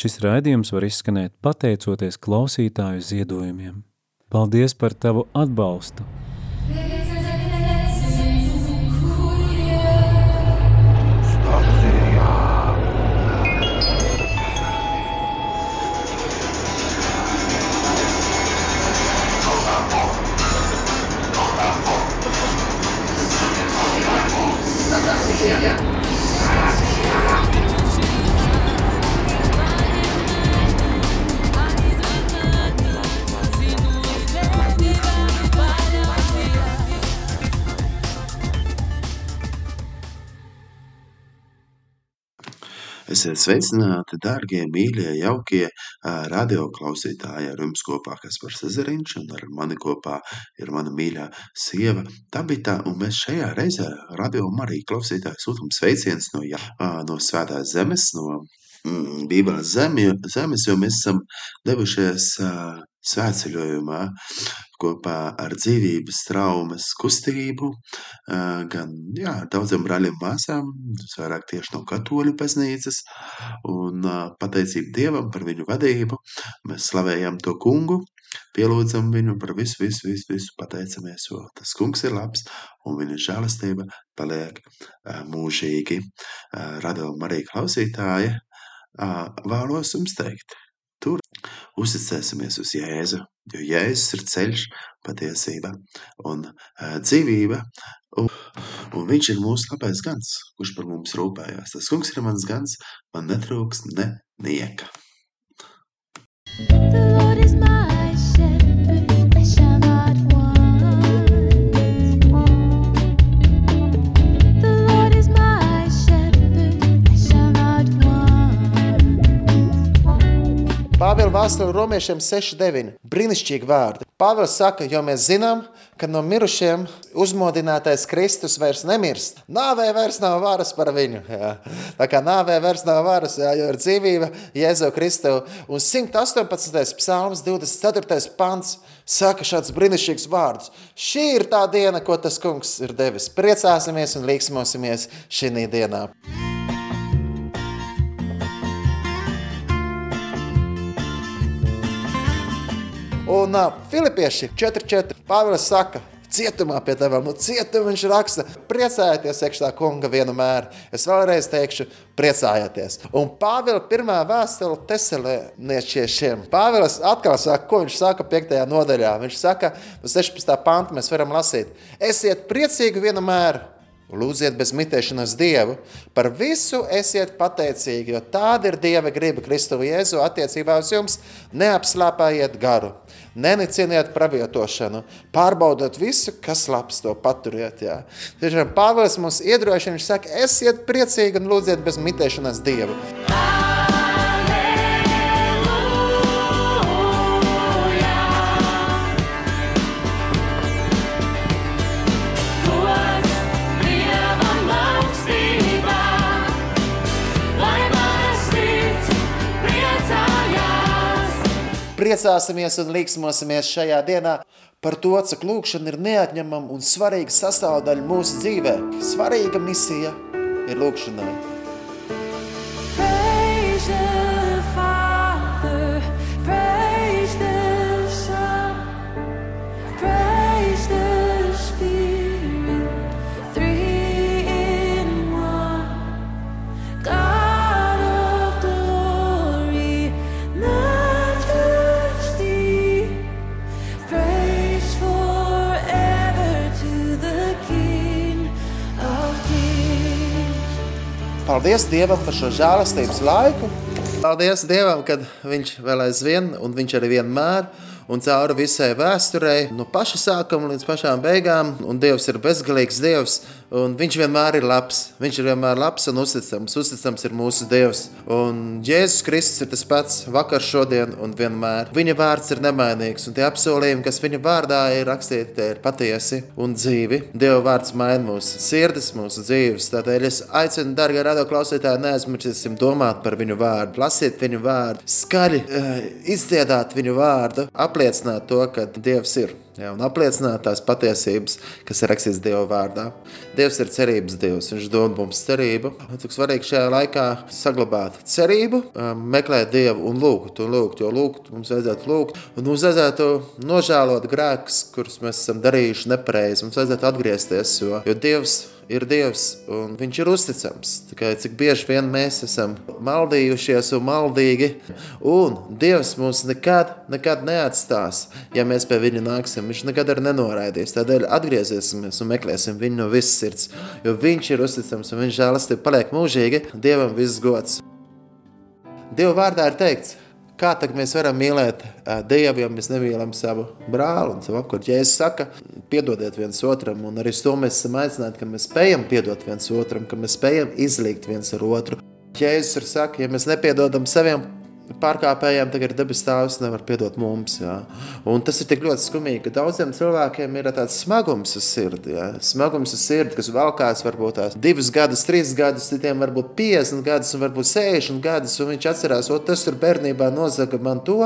Šis raidījums var izskanēt pateicoties klausītāju ziedojumiem. Paldies par tavu atbalstu! Esiet sveicināti, dārgie, mīļie, jaukie radioklausītāji. Ar jums kopā Kaspars Ezeriņš un ar mani kopā ir mana mīļā sieva Tabita. Un mēs šajā reizē radio Marija klausītāji sūtam sveiciens no, jā, no svētās zemes, no mm, Bībeles zemi, zemes, jo mēs esam devušies svētceļojumā kopā ar dzīvības traumas kustību, gan jā, daudziem brāļiem māsām, vairāk tieši no katoļu baznīcas, un pateicību Dievam par viņu vadību. Mēs slavējam to kungu, pielūdzam viņu par visu, visu, visu, visu pateicamies, jo tas kungs ir labs, un viņa žēlastība paliek mūžīgi. Radījuma arī klausītāji, vēlos jums teikt, tur uzticēsimies uz Jēzu, jo Jēzus ir ceļš, patiesība un dzīvība. Un, un viņš ir mūsu labais gans, kurš par mums rūpējās. Tas kungs ir mans gans, man netrūks ne nieka. The Lord is my want. Pāvila vēstule romiešiem 6,9. Brīnišķīgi vārdi. Pāvils saka, jo mēs zinām, ka no mirušiem uzmodinātais Kristus vairs nemirst. Nāvē vairs nav varas par viņu. Jā. Tā kā nāvē vairs nav varas, jā, jo ir dzīvība Jēzu Kristu. Un 118. psalms, 24. pants saka šāds brīnišķīgs vārds. Šī ir tā diena, ko tas kungs ir devis. Priecāsimies un līksmosimies šī dienā. Un uh, Filipieši 4,4. Pāvils saka, cietumā pie tevis, nu, cietumā viņš raksta, priecājieties, iekšā kunga vienmēr. Es vēlreiz teikšu, priecājieties. Un Pāvila pirmā vēstule teselēnieciešiem. Pāvils atkal saka, ko viņš saka 5. nodaļā. Viņš saka, no 16. panta mēs varam lasīt, esiet priecīgi vienmēr. Lūdziet bez mitēšanas Dievu, par visu esiet pateicīgi, jo tāda ir Dieva griba Kristu Jēzu attiecībā uz jums. Neapslāpājiet garu, neniciniet pravietošanu, pārbaudiet visu, kas labs, to paturiet. Jā. Tiešām Pāvils mums iedrošina, viņš saka, esiet priecīgi un lūdziet bez mitēšanas Dievu. Tos Priecāsimies un līksmosimies šajā dienā par to, cik lūkšana ir neatņemama un svarīga sastāvdaļa mūsu dzīvē. Svarīga misija ir lūkšanai. Paldies Dievam par šo žēlastības laiku. Paldies Dievam, ka Viņš vēl aizvien, un Viņš arī vienmēr, un cauri visai vēsturei, no paša sākuma līdz pašām beigām, un Dievs ir bezgalīgs Dievs, un Viņš vienmēr ir labs. Viņš ir vienmēr labs un uzticams. Uzticams ir mūsu Dievs. Un Jēzus Kristus ir tas pats vakar, šodien un vienmēr. Viņa vārds ir nemainīgs, un tie apsolījumi, kas viņa vārdā ir rakstīti, tie ir patiesi un dzīvi. Dieva vārds maina mūsu sirdis, mūsu dzīves. Tādēļ es aicinu, darbie radioklausītāji, neaizmirsīsim domāt par viņu vārdu, lasīt viņu vārdu, skaļi uh, izdziedāt viņu vārdu, apliecināt to, ka Dievs ir. Jā, un apliecināt tās patiesības, kas ir rakstīts Dieva vārdā. Dievs ir cerības Dievs, Viņš dod mums cerību. Cik svarīgi šajā laikā saglabāt cerību, um, meklēt Dievu un lūgt, un lūgt, jo lūgt mums vajadzētu lūgt, un mums vajadzētu nožēlot grēkus, kurus mēs esam darījuši nepareizi, mums vajadzētu atgriezties, jo, jo Dievs ir Dievs un Viņš ir uzticams. Tikai cik bieži vien mēs esam maldījušies un maldīgi, un Dievs mūs nekad, nekad neatstās, ja mēs pie Viņa nāksim. Viņš nekad arī nenoraidīs. Tādēļ atgriezīsimies un meklēsim Viņu no visas sirds, jo Viņš ir uzticams un Viņš žēlastība paliek mūžīgi. Dievam viss gods. Dieva vārdā ir teikts, kā tad mēs varam mīlēt Dievu, ja mēs nemīlam savu brāli un savu apkārt. Jēzus saka, piedodiet viens otram, un arī to mēs esam aicināti, ka mēs spējam piedot viens otram, ka mēs spējam izlīgt viens ar otru. Jēzus ir saka, ja mēs nepiedodam saviem pārkāpējiem, ir debes tēvs nevar piedot mums. Jā. Un tas ir tik ļoti skumīgi, ka daudziem cilvēkiem ir tāds smagums uz sirdi. Jā. Smagums uz sirdi, kas valkās varbūt tās divus gadus, trīs gadus, citiem varbūt 50 gadus, un varbūt 60 gadus, un viņš atcerās, o tas tur bērnībā nozaga man to,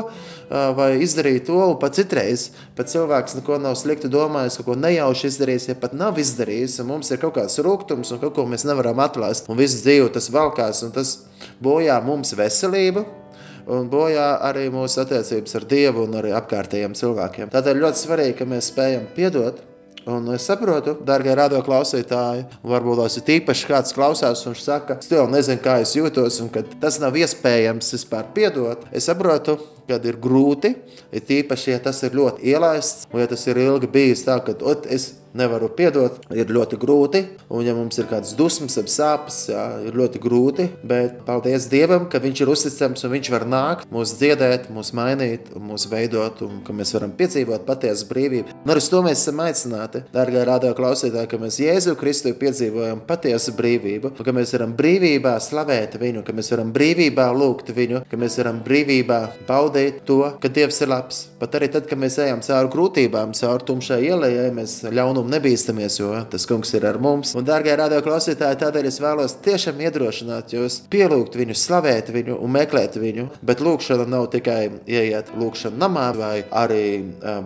vai izdarīja to, un pat citreiz pat cilvēks neko nav slikti domājis, kaut ko nejauši izdarījis, ja pat nav izdarījis, un mums ir kaut kāds rūgtums, un kaut ko mēs nevaram atlaist, un viss dzīve tas valkās, un tas bojā mums veselību, un bojā arī mūsu attiecības ar Dievu un arī apkārtējiem cilvēkiem. Tādēļ ļoti svarīgi, ka mēs spējam piedot. Un es saprotu, darbie radioklausītāji, varbūt tās ir īpaši kāds klausās, un saka, es jau nezinu, kā es jūtos, un tas nav iespējams vispār piedot. Es saprotu, kad ir grūti, ir īpaši, ja tas ir ļoti ielaists, un ja tas ir ilgi bijis tā, ka es nevaru piedot, ir ļoti grūti. Un, ja mums ir kādas dusmas, ap sāpes, jā, ir ļoti grūti. Bet paldies Dievam, ka Viņš ir uzticams un Viņš var nākt, mūs dziedēt, mūs mainīt, mūs veidot, un ka mēs varam piedzīvot patiesu brīvību. Un arī to mēs esam aicināti, dārgā radio klausītāji, ka mēs Jēzu Kristu piedzīvojam patiesu brīvību, un ka mēs varam brīvībā slavēt Viņu, ka mēs varam brīvībā lūgt Viņu, ka mēs varam brīvībā baudīt to, ka Dievs ir labs. Pat arī tad, kad mēs ejam cauri grūtībām, cauri tumšai ielai, mēs ļaunumu nebīstamies, jo tas kungs ir ar mums. Un, dārgie radio klausītāji, tādēļ es vēlos tiešām iedrošināt jūs, pielūgt viņu, slavēt viņu un meklēt viņu. Bet lūkšana nav tikai ieiet lūkšana namā vai arī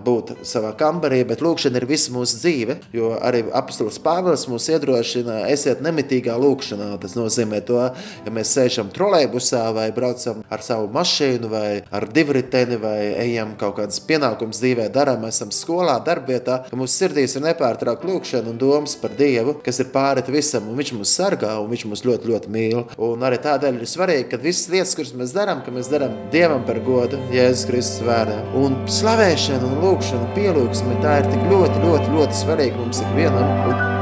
būt savā kambarī, bet lūkšana ir visa mūsu dzīve, jo arī apustulis Pāvils mūs iedrošina, esiet nemitīgā lūkšanā. Tas nozīmē to, ja mēs sēžam trolēbusā vai braucam ar savu mašīnu vai ar divriteni vai ejam kaut kādas pienākumus dzīvē, darām, esam skolā, darbvietā, ka mūsu sirdīs ir nepārtraukta lūkšana un domas par Dievu, kas ir pāri visam, un Viņš mūs sargā, un Viņš mūs ļoti, ļoti mīl. Un arī tādēļ ir svarīgi, ka visas lietas, kuras mēs darām, ka mēs darām Dievam par godu, Jēzus Kristus vārdā. Un slavēšana un lūkšana, pielūgsme, tā ir tik ļoti, ļoti, ļoti svarīga mums ikvienam. Un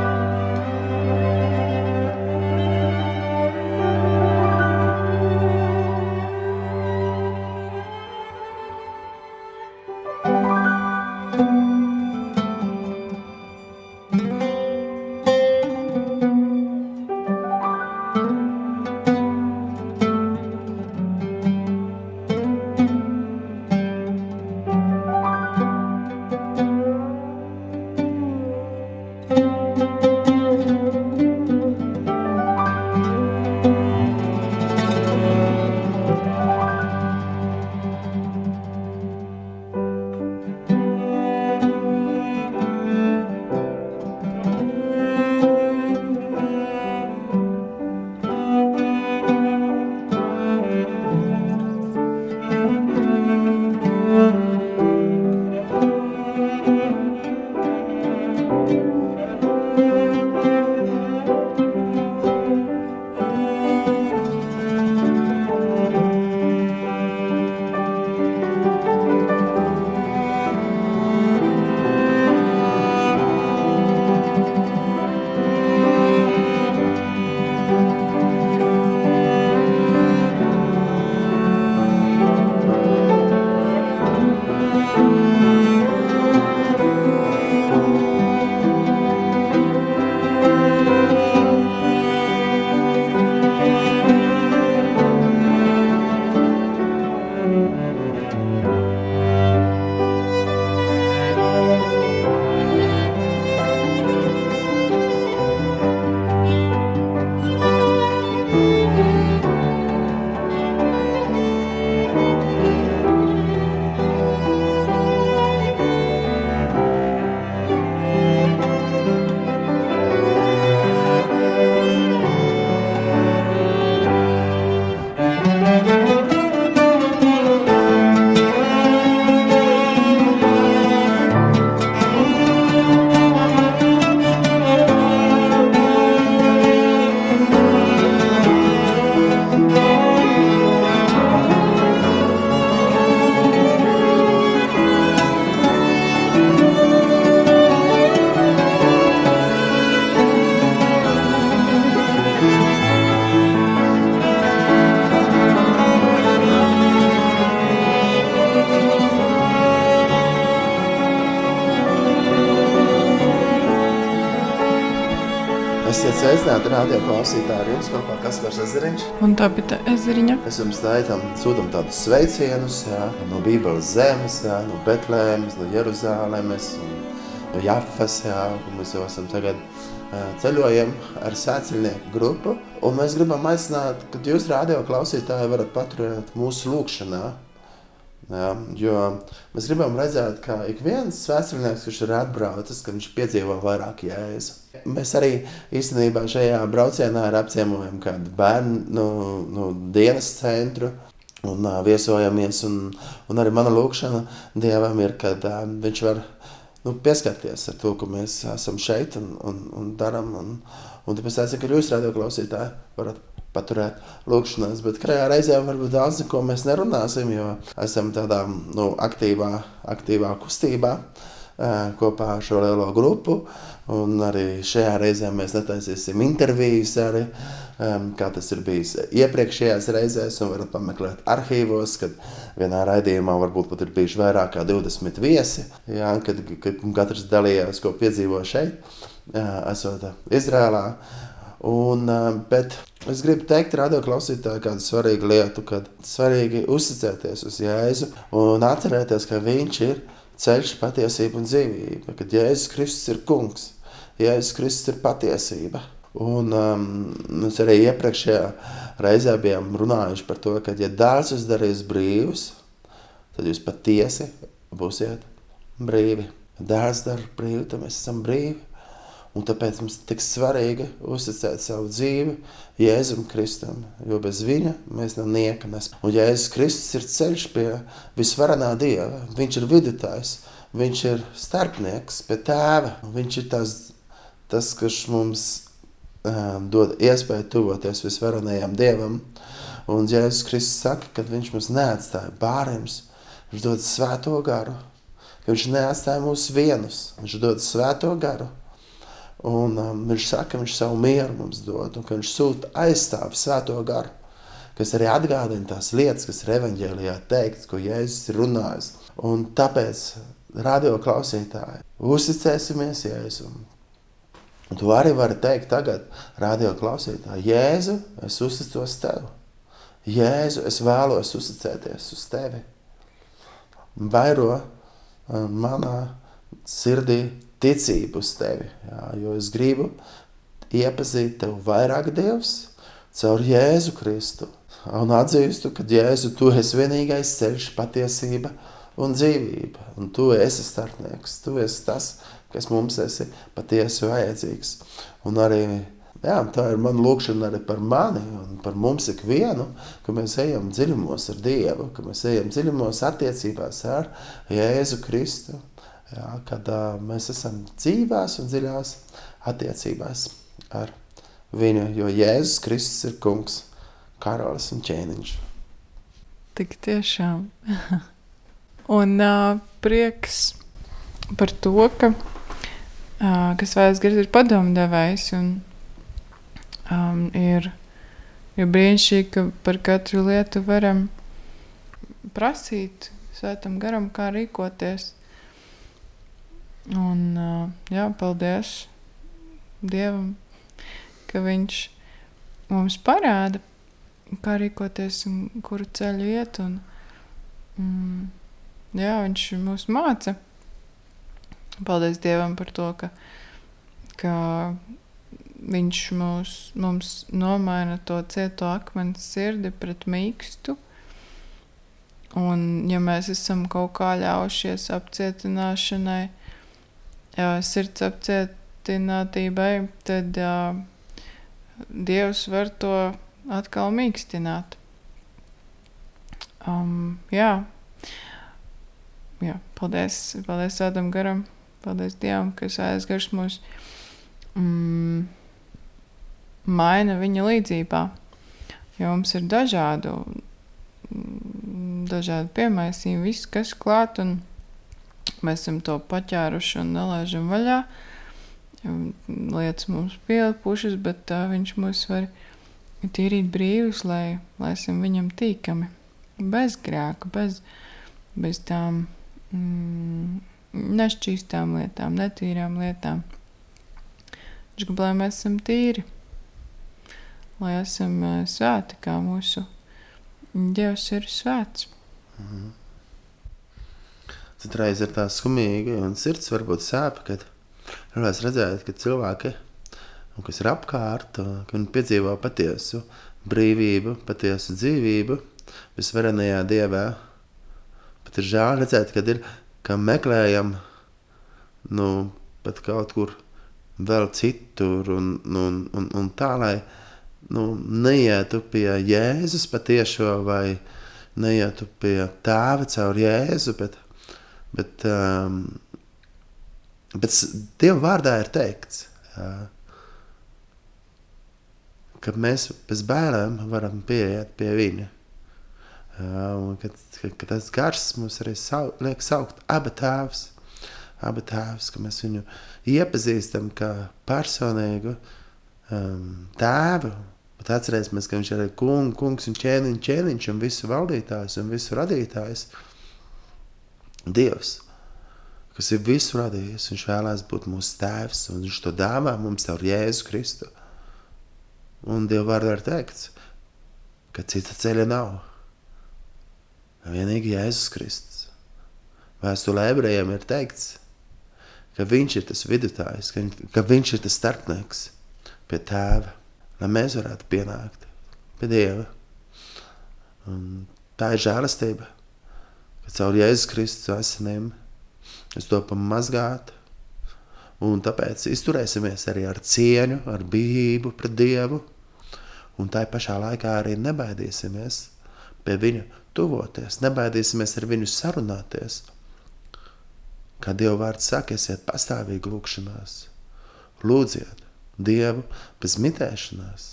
Sveicināti radio klausītāji ar jums kopā Kaspars Ezeriņš. Un tā bija ezeriņa. Mēs jums taitam, sūtam tādus sveicienus jā, no Bībeles zemes, jā, no Betlēmas, no Jeruzālēmes, no Jafas, jā, un mēs jau esam tagad ceļojam ar sēciļnieku grupu. Un mēs gribam aicināt, ka jūs radio klausītāji varat paturēt mūsu lūkšanā. Jā, jo mēs gribam redzēt, ka ik viens svētceļnieks, kurš ir atbraucis, ka viņš piedzīvo vairāk jēzu. Mēs arī īstenībā šajā braucienā apciemojam kādu bērnu nu, nu, dienas centru un uh, viesojamies. Un, un arī mana lūkšana Dievam ir, kad uh, viņš var nu, pieskarties ar to, ka mēs esam šeit un, un, un darām. Un, un tāpēc es domāju, ka jūs, radio klausītāji, varat paturēt lūkšanās. Bet kādā reizē varbūt daudz ko mēs nerunāsim, jo esam tādā nu, aktīvā, aktīvā kustībā eh, kopā ar šo lielo grupu. Un arī šajā reizē mēs netaisīsim intervijas, arī, um, kā tas ir bijis iepriekšējās reizēs. Un varat pameklēt arhīvos, kad vienā raidījumā varbūt pat ir bijuši vairāk kā 20 viesi. Jā, kad, kad katrs dalījās, ko piedzīvo šeit, jā, esot Izrēlā. Un, uh, bet es gribu teikt, radio klausītāji, kādu svarīgu lietu, kad svarīgi uzticēties uz Jēzu un atcerēties, ka Viņš ir ceļš, patiesība un dzīvība. Kad Jēzus Kristus ir kungs, Jēzus Kristus ir patiesība. Un um, mēs arī iepriekšējā reizē bijām runājuši par to, ka, ja dārsts jūs darīs brīvus, tad jūs patiesi būsiet brīvi. Dārsts dara brīvi, tad mēs esam brīvi. Un tāpēc mums ir tik svarīgi uzticēt savu dzīvi Jēzum Kristum, jo bez viņa mēs nav nieka nes. Un Jēzus Kristus ir ceļš pie visvarenā Dieva. Viņš ir vidutājs, viņš ir starpnieks pie tēva. Viņš ir tas, tas kas mums um, dod iespēju tuvoties visvarenajam Dievam. Un Jēzus Kristus saka, ka viņš mums neatstāja bārēms, viņš dod svēto garu. ka Viņš neatstāja mūs vienus, viņš dod svēto garu. Un um, viņš saka, ka viņš savu mieru mums dod, un ka viņš sūta aizstāvi svēto garu, kas arī atgādina tās lietas, kas ir evanģēlijā teikts, ko Jēzus ir runājis. Un tāpēc, radio klausītāji, uzticēsimies Jēzum. Tu arī vari teikt tagad, radio klausītāji, Jēzu, es uzticos tev. Jēzu, es vēlos uzticēties uz tevi. Vairo um, manā sirdī ticību uz tevi. Jā, jo es gribu iepazīt tevi vairāk Dievs caur Jēzu Kristu. Un atzīstu, ka Jēzu tu esi vienīgais ceļš, patiesība un dzīvība. Un tu esi starpnieks, tu esi tas, kas mums esi patiesi vajadzīgs. Un arī jā, tā ir mana lūkšana arī par mani un par mums ikvienu, ka mēs ejam dziļumos ar Dievu, ka mēs ejam dziļumos attiecībās ar Jēzu Kristu. Jā, kad uh, mēs esam dzīvās un dziļās attiecībās ar viņu, jo Jēzus Kristus ir kungs, karalis un ķēniņš. Tik tiešām. Un uh, prieks par to, ka uh, kas vairs gars ir padomdevējs un um, ir, ir brīnišķīgi, ka par katru lietu varam prasīt svētam garam, kā rīkoties. Un, jā, paldies Dievam, ka Viņš mums parāda, kā rīkoties un kuru ceļu iet. Un, mm, jā, viņš mūs māca. Paldies Dievam par to, ka, ka Viņš mūs, mums nomaina to cieto akmens sirdi pret mīkstu. Un, ja mēs esam kaut kā ļaujušies apcietināšanai, jā, sirds apcietinātībai, tad jā, Dievs var to atkal mīkstināt. Um, jā. jā, paldies, paldies Ādam Garam, paldies Dievam, kas aizgars mūs mm, maina viņa līdzībā. Jo mums ir dažādu, mm, dažādi piemaisījumi, viss, kas klāt, un mēs esam to paķēruši un nelaižam vaļā. Lietas mums pielipušas, bet uh, viņš mūs var tīrīt brīvus, lai, lai esam viņam tīkami. Bez grēka, bez, bez tām mm, nešķīstām lietām, netīrām lietām. Viņš grib, lai mēs esam tīri, lai esam ā, svēti, kā mūsu Dievs ir svēts. Citreiz ir tā skumīgi, un sirds varbūt sāp, kad es redzēju, ka cilvēki, kas ir apkārt, ka viņi piedzīvo patiesu brīvību, patiesu dzīvību visvarenajā dievā. Bet ir žēl redzēt, kad ir, ka meklējam, nu, pat kaut kur vēl citur, un, un, un, un tā, lai nu, neietu pie Jēzus patiešo, vai neietu pie tēva caur Jēzu, bet, bet, um, bet Dieva vārdā ir teikts, jā, ka mēs bez bērniem varam pieiet pie viņa. Jā, un kad, kad, kad tas gars mums arī sau, liek saukt abi tēvs, abi tēvs, ka mēs viņu iepazīstam kā personīgu um, tēvu. Bet atcerēsimies, ka viņš ir arī kung, kungs un ķēniņš, ķēniņš un visu valdītājs un visu radītājs. Dievs, kas ir visu radījis, viņš vēlās būt mūsu tēvs, un viņš to dāvā mums caur Jēzu Kristu. Un Dieva vārdā ir teikts, ka cita ceļa nav. Vienīgi Jēzus Kristus. Vēstulē ebrejiem ir teikts, ka viņš ir tas vidutājs, ka, ka viņš ir tas starpnieks pie tēva, lai mēs varētu pienākt pie Dieva. Un tā ir žēlastība, ka caur Jēzus Kristus asinīm mēs to pamazgāt. Un tāpēc izturēsimies arī ar cieņu, ar bijību pret Dievu. Un tā pašā laikā arī nebaidīsimies pie Viņa tuvoties, nebaidīsimies ar Viņu sarunāties. Kā Dieva vārds saka, esiet pastāvīgi lūgšanās. Lūdziet Dievu bez mitēšanās.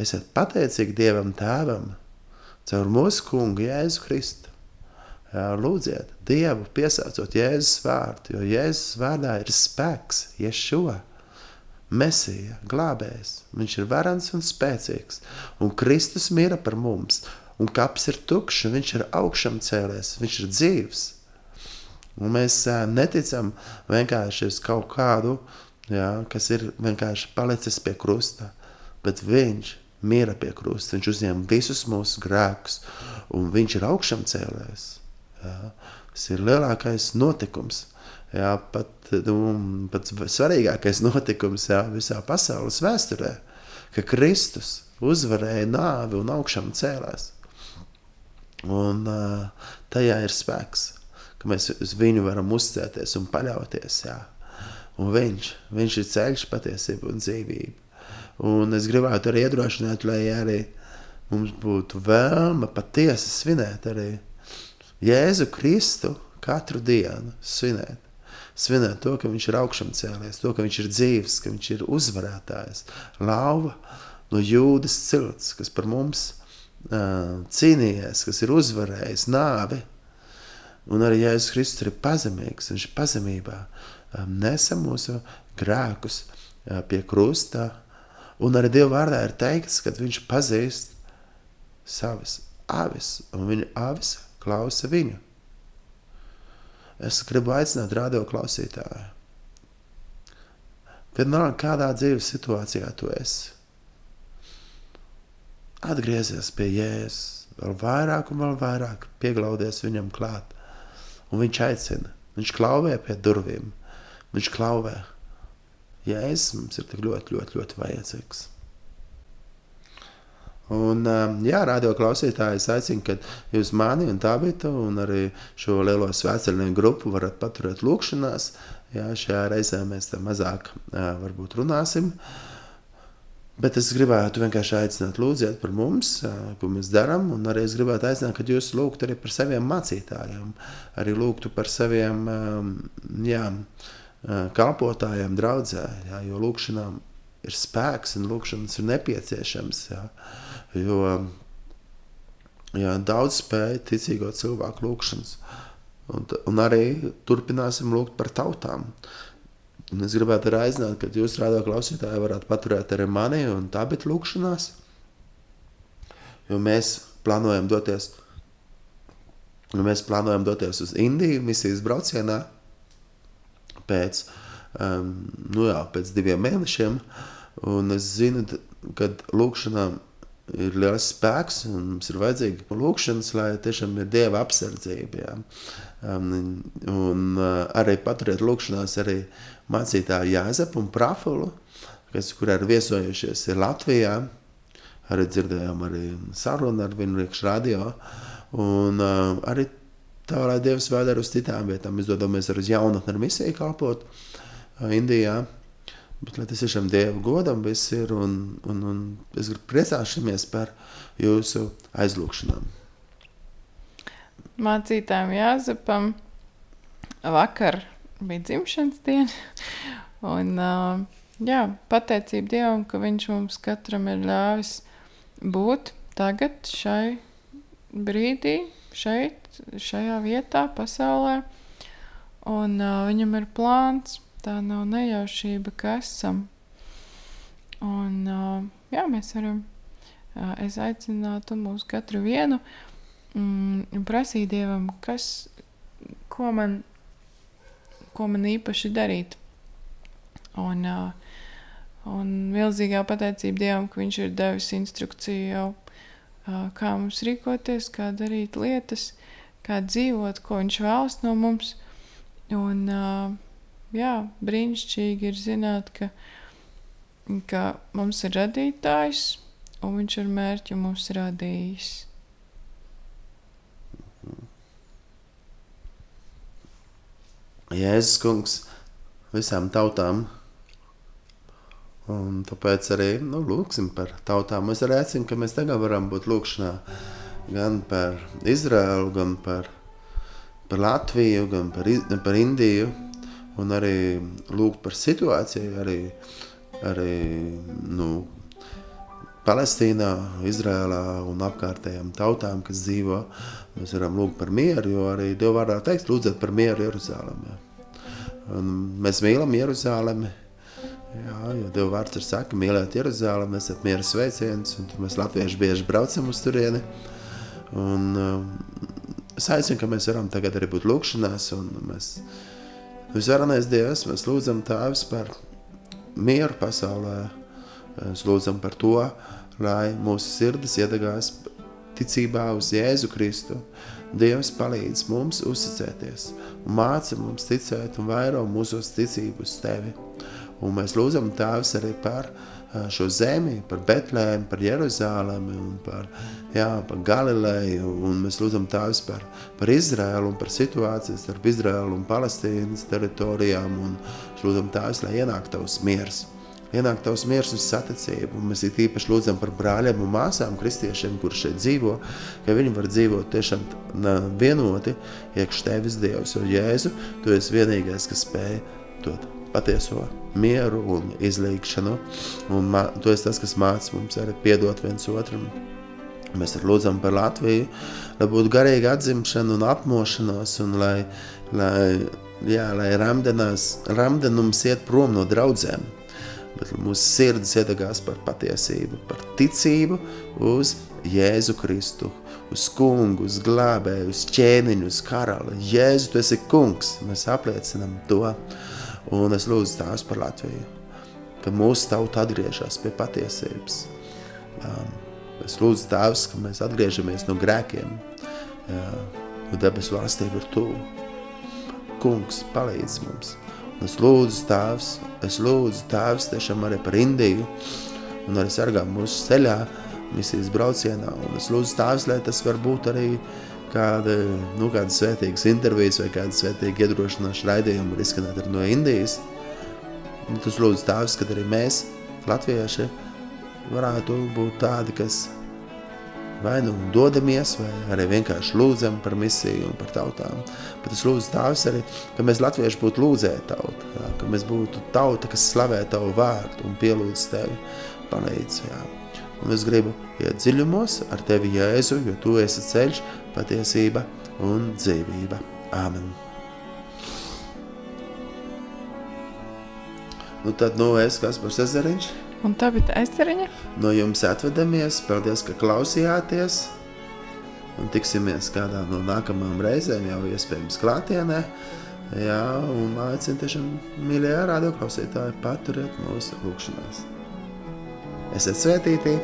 Esiet pateicīgi Dievam Tēvam caur mūsu kungu Jēzu Kristu. Lūdziet Dievu, piesaucot Jēzus vārdu, jo Jēzus vārdā ir spēks, Ješua, Mesija, glābējs. Viņš ir varants un spēcīgs, un Kristus mira par mums, un kaps ir tukšs, un viņš ir augšām cēlies, viņš ir dzīvs. Un mēs neticam vienkārši uz kaut kādu, jā, kas ir vienkārši palicis pie krusta, bet viņš mira pie krusta, viņš uzņem visus mūsu grēkus, un viņš ir augšām cēlies. Jā. Tas ir lielākais notikums, jā, pat, nu, pat svarīgākais notikums jā, visā pasaules vēsturē, ka Kristus uzvarēja nāvi un augšām cēlās. Un uh, tajā ir spēks, ka mēs uz viņu varam uzticēties un paļauties. Jā. Un viņš, viņš ir ceļš, patiesība un dzīvība. Un es gribētu arī iedrošināt, lai arī mums būtu vēlme patiesi svinēt arī Jēzu Kristu katru dienu. Svinēt. Svinēt to, ka viņš ir augšām cēlies, to, ka viņš ir dzīves, ka viņš ir uzvarētājs. Lauva no jūdas cilts, kas par mums uh, cīnījies, kas ir uzvarējis nāvi. Un arī Jēzus Kristus ir pazemīgs, viņš ir pazemībā. Um, nesam mūsu grēkus uh, pie krusta. Un arī Dieva vārdā ir teikts, ka viņš pazīst savas avis, un viņa avis klausa viņu. Es gribu aicināt radio klausītāju. Vienalga, kādā dzīves situācijā tu esi. Atgriezies pie Jēzus, vēl vairāk un vēl vairāk pieglaudies viņam klāt. Un viņš aicina, viņš klauvē pie durvīm, viņš klauvē. Jēzus mums ir tik ļoti, ļoti, ļoti vajadzīgs. Un, um, jā, radio klausītāji, es aicinu, ka jūs mani un Tabitu un arī šo lielo svētceļnieku grupu varat paturēt lūkšanās. Jā, šajā reizē mēs tam mazāk uh, varbūt runāsim. Bet es gribētu vienkārši aicināt, lūdziet par mums, uh, ko mēs darām. Arī es gribētu aicināt, ka jūs lūgtu arī par saviem mācītājiem, arī lūgtu par saviem um, jā, uh, kalpotājiem, jā, jo lūkšanām ir spēks un lūkšanas ir nepieciešams. Jā. Jo jā, daudz spēja ticīgo cilvēku lūkšanas. Un, un arī turpināsim lūgt par tautām. Un es gribētu arī aicināt, ka jūs rādā klausītāji varētu paturēt arī mani un tā bet lūkšanās. Jo mēs plānojam doties, mēs plānojam doties uz Indiju misijas braucienā pēc, um, nu jā, pēc diviem mēnešiem. Un es zinu, kad lūkšanām ir liels spēks un mums ir vajadzīga lūkšanas, lai tiešām ir Dieva apsardzība. Jā. Um, un uh, arī paturiet lūkšanās arī mācītāju Jāzepu un Prafulu, kas, kur ir viesojušies ir Latvijā. Arī dzirdējām arī sarunu ar viņu riekš radio. Un uh, arī tā, lai Dievs vēd arī uz citām vietām. Mēs dodamies arī uz jaunatni ar misiju kalpot uh, Indijā. Bet, lai tas tiešām Dieva godam viss ir, un, un, un es gribu priecāšamies par jūsu aizlūkšanām. Mācītājiem Jāzepam vakar bija dzimšanas diena. Un, uh, jā, pateicība Dievam, ka viņš mums katram ir ļāvis būt tagad, šai brīdī, šeit, šajā vietā, pasaulē. Un uh, viņam ir plāns, tā nav nejaušība, ka esam. Un, uh, jā, mēs varam, uh, es aicinātu mūs katru vienu mm, prasīt Dievam, kas, ko man, ko man īpaši darīt. Un, uh, un milzīgā pateicība Dievam, ka Viņš ir devis instrukciju jau, kā mums rīkoties, kā darīt lietas, kā dzīvot, ko Viņš vēlas no mums. Un, uh, jā, brīnišķīgi ir zināt, ka, ka mums ir radītājs un viņš ar mērķi mūs radījis. Jēzus kungs visām tautām. Un tāpēc arī nu, lūksim par tautām. Es arī aicinu, ka mēs tagad varam būt lūkšanā gan par Izraēlu, gan par, par Latviju, gan par, par Indiju. Un arī lūgt par situāciju, arī, arī nu, Palestīnā, Izrēlā un apkārtējām tautām, kas dzīvo. Mēs varam lūgt par mieru, jo arī Dieva vārdā teiks, lūdziet par mieru Jeruzalemē. Mēs mīlam Jeruzalemi. Jā, jo Dieva vārds ir saka, mīlēt Jeruzalemi, esat miera sveiciens, un tur mēs latvieši bieži braucam uz turieni. Un um, es aicinu, ka mēs varam tagad arī būt lūkšanās, un mēs visvarenais Dievs, mēs lūdzam Tēvs par mieru pasaulē. Mēs lūdzam par to, lai mūsu sirdis iedegās ticībā uz Jēzu Kristu. Dievs palīdz mums uzticēties, māca mums ticēt un vairo mūsu ticību uz Tevi. Un mēs lūdzam Tēvs arī par šo zemi, par Betlēmu, par Jeruzālemi un par, jā, par Galileju. Un mēs lūdzam Tēvs par, par Izraēlu un par situāciju starp Izraēlu un Palestīnas teritorijām. Un lūdzam Tēvs, lai ienāk Tavs miers ienāk tavs miers un saticība. Un mēs īpaši lūdzam par brāļiem un māsām, kristiešiem, kuriem šeit dzīvo, ka viņi var dzīvot tiešām vienoti iekš tevis Dievs. Jo Jēzu, tu esi vienīgais, kas spēj dot patieso mieru un izlīgšanu. Un tu esi tas, kas māca mums arī piedot viens otram. Mēs arī lūdzam par Latviju, lai būtu garīga atzimšana un apmošanās, un lai, lai, jā, lai ramdenās, ramdenums iet prom no draudzēm bet mūsu sirds iedegās par patiesību, par ticību uz Jēzu Kristu, uz kungu, uz glābēju, uz ķēniņu, uz karali. Jēzu, tu esi kungs, mēs apliecinam to. Un es lūdzu tās par Latviju, ka mūsu tauta atgriežas pie patiesības. Um, es lūdzu tēvs, ka mēs atgriežamies no grēkiem, jā, jo debesu valstība ir tuvu. Kungs, palīdz mums! Un Es lūdzu Tēvs, es lūdzu Tēvs tiešām arī par Indiju un arī sargā mūsu ceļā, misijas braucienā. Un es lūdzu Tēvs, lai tas var būt arī kāda, nu, kāda svētīgas intervijas vai kāda svētīga iedrošināša raidījuma var izskanēt arī no Indijas. Un tas lūdzu Tēvs, kad arī mēs, latvieši, varētu būt tādi, kas vai nu dodamies, vai arī vienkārši lūdzam par misiju un par tautām. Bet es lūdzu Tēvs arī, ka mēs latvieši būtu lūdzēja tauta, jā, ka mēs būtu tauta, kas slavē Tavu vārdu un pielūdz Tevi, palīdz, jā. Un es gribu iet dziļumos ar Tevi, Jēzu, jo Tu esi ceļš, patiesība un dzīvība. Āmen. Nu tad, nu, es, Kaspars Ezeriņš, Un tā bija aizceriņa. no jums atvedamies. Paldies, ka klausījāties. Un tiksimies kādā no nākamajām reizēm, jau iespējams klātienē. Jā, un aicinu tiešām mīļajā radioklausītāji paturiet mūsu lūkšanās. Esiet svētīti!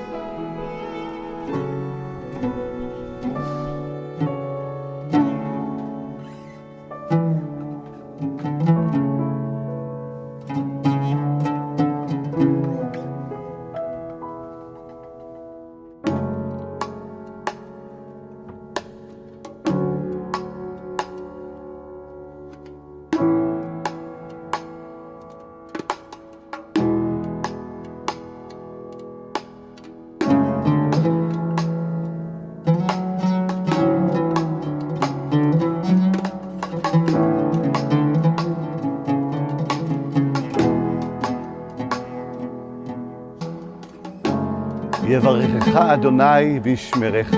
יברכך אדוני וישמרך.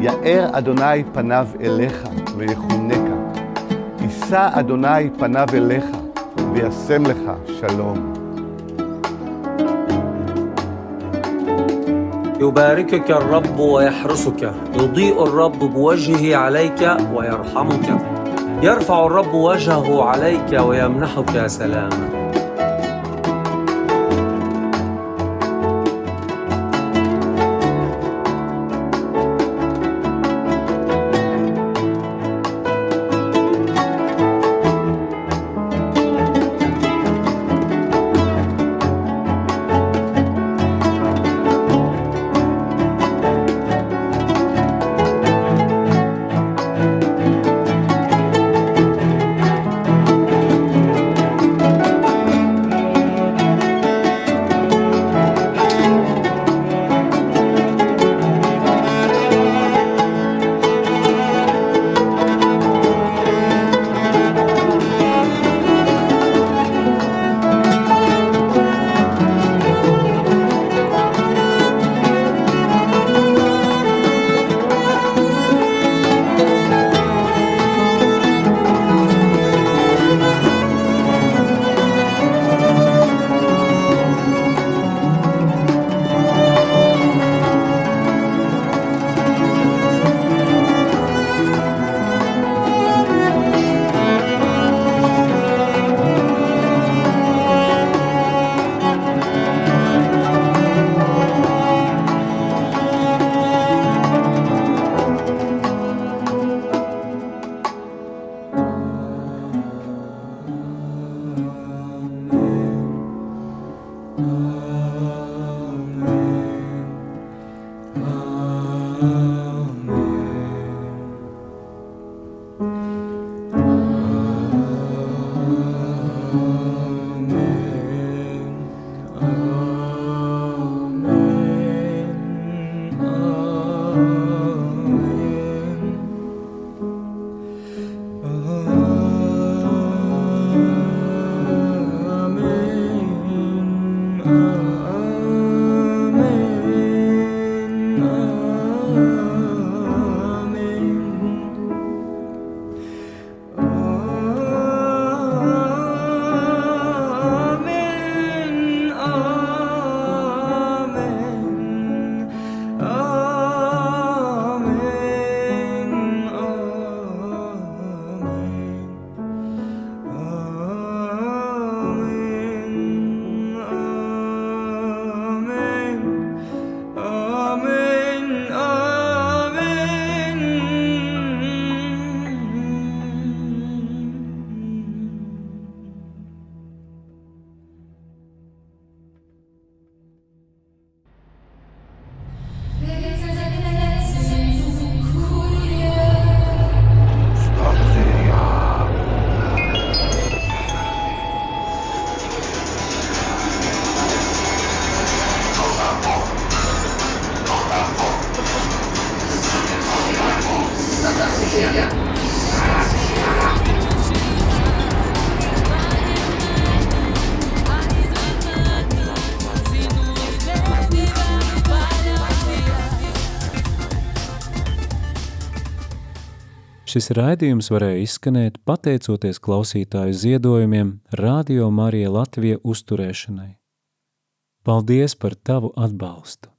יאר אדוני פניו אליך ויחונקה. יישא אדוני פניו אליך וישם לך שלום. يباركك الرب ويحرسك يضيء الرب بوجهه عليك ويرحمك يرفع الرب وجهه عليك ويمنحك سلاما Šis raidījums varēja izskanēt pateicoties klausītāju ziedojumiem Radio Marija Latvija uzturēšanai. Paldies par tavu atbalstu!